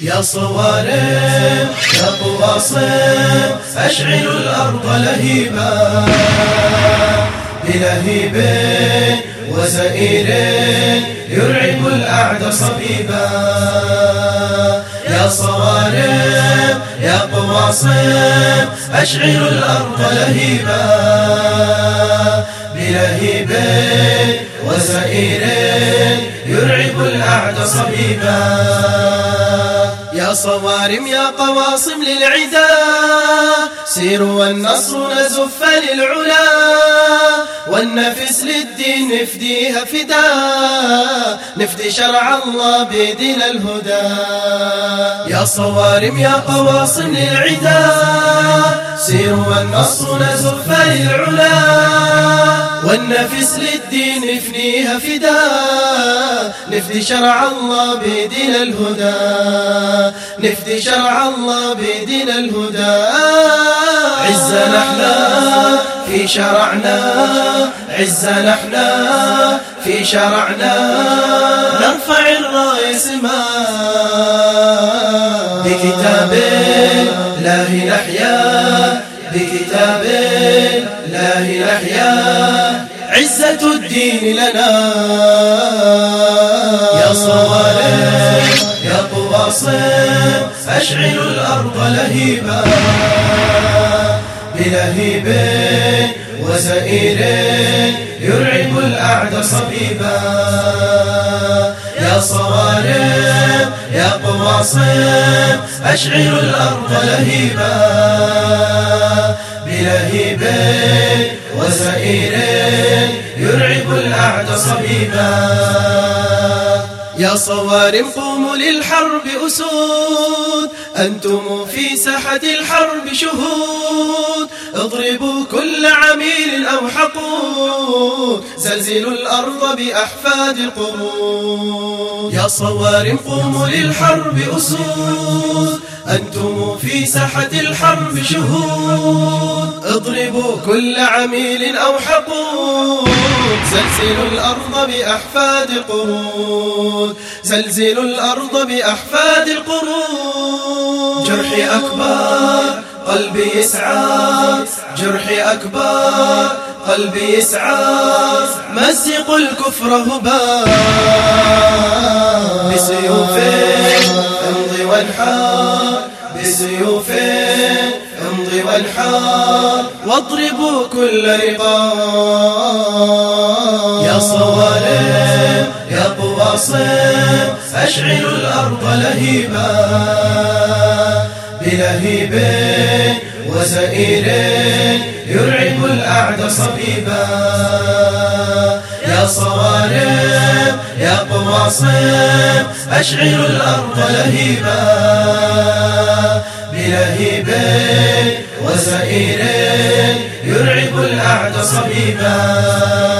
يا صوارم يا قواصم أشعلوا الأرض لهيبا بلهيب وزئير يرعب الأعدى صبيبا. يا صوارم يا قواصم أشعلوا الأرض لهيبا بلهيب وزئير يرعب الأعدى صبيبا. يا صوارم يا قواصم للعدا سيروا والنصر نزف للعلا والنفس للدين نفديها فدا نفدي شرع الله بيدنا الهدى. يا صوارم يا قواصم للعدا سيروا والنصر نزف للعلا والنفس للدين نفنيها فدا نفدي شرع الله بيدنا الهدى. نفدي شرع الله بيدنا الهدى. عزنا إحنا في شرعنا عزنا إحنا في شرعنا. نرفع الراية ما بكتاب الله نحيا بكتاب الله نحيا. عزة الدين لنا. يا صوالح يا قواصم أشعلوا الأرض لهيبا بلهيب وزئير يرعب الأعدى صبيبا. يا صوارم يا قواصم أشعلوا الأرض لهيبا بلهيب وزئير يرعب الأعدى صبيبا. يا صوارم قوموا للحرب أسود أنتم في ساحة الحرب شهود. اضربوا كل عميل أو حقود زلزلوا الأرض بأحفاد القرود. يا صوارم قوموا للحرب أسود أنتم في ساحة الحرب شهود. اضربوا كل عميل أو حقود زلزلوا الأرض بأحفاد القرود. زلزلوا الأرض بأحفاد القرود. جرحي أكبر قلبي يسعى جرحي أكبر قلبي يسعى مزقوا الكفر هبا بسيوف امضي وانحار بسيوف امضي وانحار واضربوا كل رقاب. يا صوارم يا قواصم أشعلوا الأرض لهيبا. بلهيب وزئير يرعب الأعدى صبيبا. يا صوارم يا قواصم أشعلوا الأرض لهيبا. بلهيب وزئير يرعب الأعدى صبيبا.